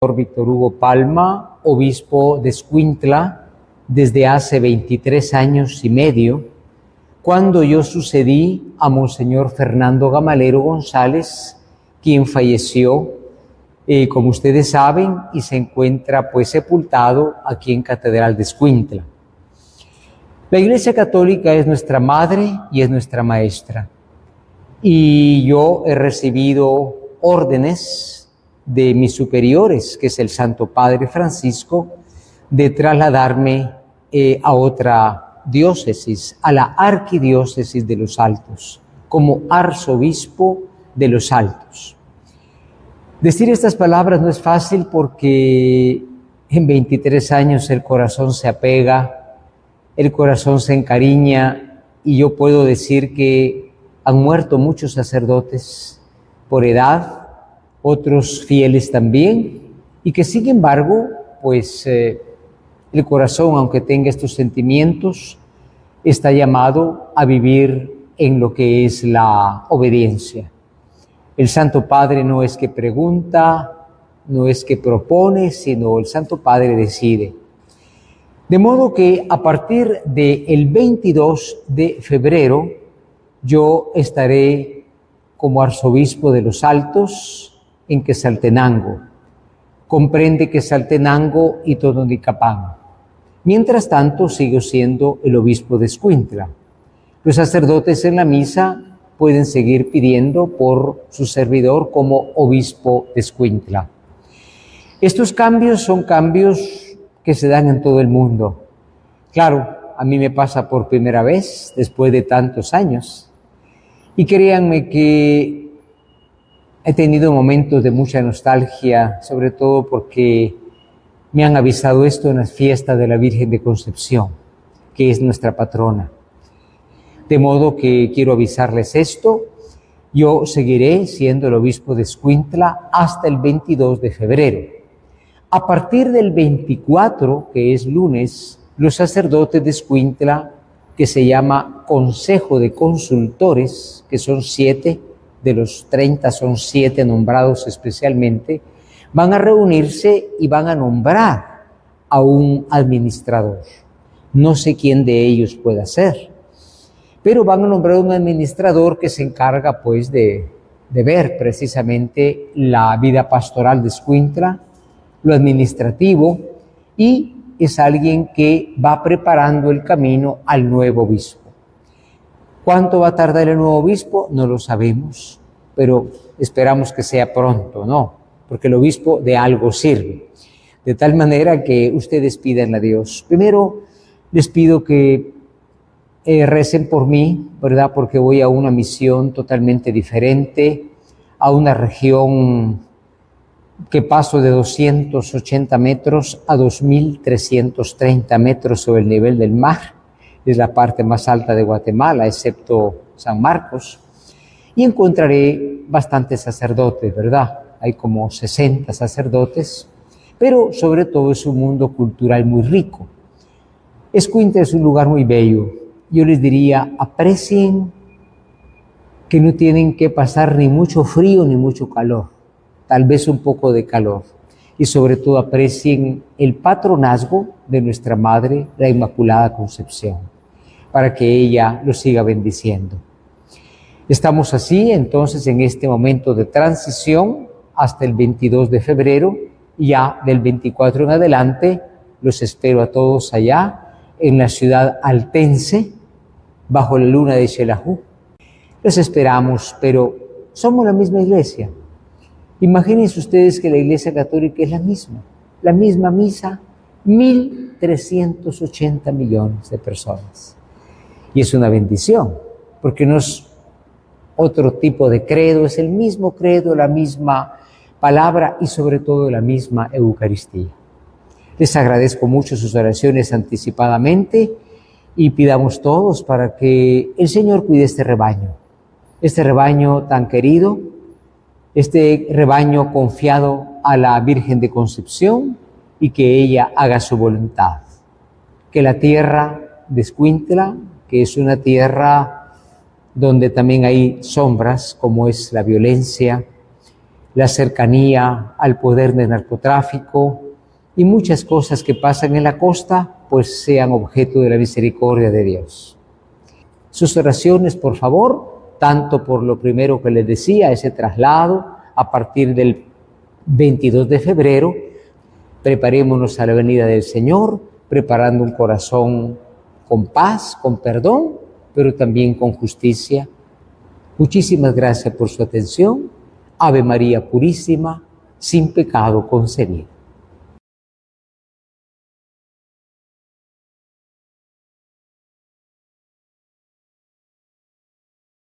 Víctor Hugo Palma, obispo de Escuintla desde hace 23 años y medio, cuando yo sucedí a Monseñor Fernando Gamalero González, quien falleció, eh, como ustedes saben, y se encuentra pues sepultado aquí en Catedral de Escuintla. La Iglesia Católica es nuestra madre y es nuestra maestra. Y yo he recibido órdenes de mis superiores, que es el Santo Padre Francisco, de trasladarme eh, a otra diócesis, a la arquidiócesis de los Altos, como arzobispo de los Altos. Decir estas palabras no es fácil porque en 23 años el corazón se apega, el corazón se encariña y yo puedo decir que han muerto muchos sacerdotes por edad, otros fieles también, y que sin embargo, pues eh, el corazón, aunque tenga estos sentimientos, está llamado a vivir en lo que es la obediencia. El Santo Padre no es que pregunta, no es que propone, sino el Santo Padre decide. De modo que a partir del 22 de febrero yo estaré como arzobispo de los Altos en Quesaltenango. Comprende Quesaltenango y Totonicapán. Mientras tanto, sigo siendo el obispo de Escuintla. Los sacerdotes en la misa pueden seguir pidiendo por su servidor como obispo de Escuintla. Estos cambios son cambios que se dan en todo el mundo. Claro, a mí me pasa por primera vez después de tantos años. Y créanme que he tenido momentos de mucha nostalgia, sobre todo porque me han avisado esto en las fiestas de la Virgen de Concepción, que es nuestra patrona. De modo que quiero avisarles esto. Yo seguiré siendo el obispo de Escuintla hasta el 22 de febrero. A partir del 24, que es lunes, los sacerdotes de Escuintla, que se llama Consejo de Consultores, que son siete, de los 30 son siete nombrados especialmente, van a reunirse y van a nombrar a un administrador. No sé quién de ellos pueda ser, pero van a nombrar a un administrador que se encarga pues de, de ver precisamente la vida pastoral de Escuintla, lo administrativo, y es alguien que va preparando el camino al nuevo obispo. ¿Cuánto va a tardar el nuevo obispo? No lo sabemos, pero esperamos que sea pronto, ¿no? porque el obispo de algo sirve. De tal manera que ustedes pidan a Dios. Primero, les pido que eh, recen por mí, ¿verdad? Porque voy a una misión totalmente diferente, a una región que paso de 280 metros a 2.330 metros sobre el nivel del mar. Es la parte más alta de Guatemala, excepto San Marcos. Y encontraré bastantes sacerdotes, ¿verdad? hay como 60 sacerdotes, pero sobre todo es un mundo cultural muy rico. Escuintla es un lugar muy bello. Yo les diría, aprecien que no tienen que pasar ni mucho frío ni mucho calor, tal vez un poco de calor. Y sobre todo aprecien el patronazgo de nuestra Madre, la Inmaculada Concepción, para que ella los siga bendiciendo. Estamos así entonces en este momento de transición hasta el 22 de febrero y ya del 24 en adelante los espero a todos allá en la ciudad altense bajo la luna de Shelahu. Los esperamos, pero somos la misma iglesia. Imagínense ustedes que la iglesia católica es la misma, la misma misa, 1.380 millones de personas. Y es una bendición, porque no es otro tipo de credo, es el mismo credo, la misma palabra y sobre todo la misma Eucaristía. Les agradezco mucho sus oraciones anticipadamente y pidamos todos para que el Señor cuide este rebaño, este rebaño tan querido, este rebaño confiado a la Virgen de Concepción y que ella haga su voluntad. Que la tierra de Escuintla, que es una tierra donde también hay sombras como es la violencia, la cercanía al poder del narcotráfico y muchas cosas que pasan en la costa, pues sean objeto de la misericordia de Dios. Sus oraciones, por favor, tanto por lo primero que les decía, ese traslado a partir del 22 de febrero, preparémonos a la venida del Señor, preparando un corazón con paz, con perdón, pero también con justicia. Muchísimas gracias por su atención. Ave María Purísima, sin pecado concebido.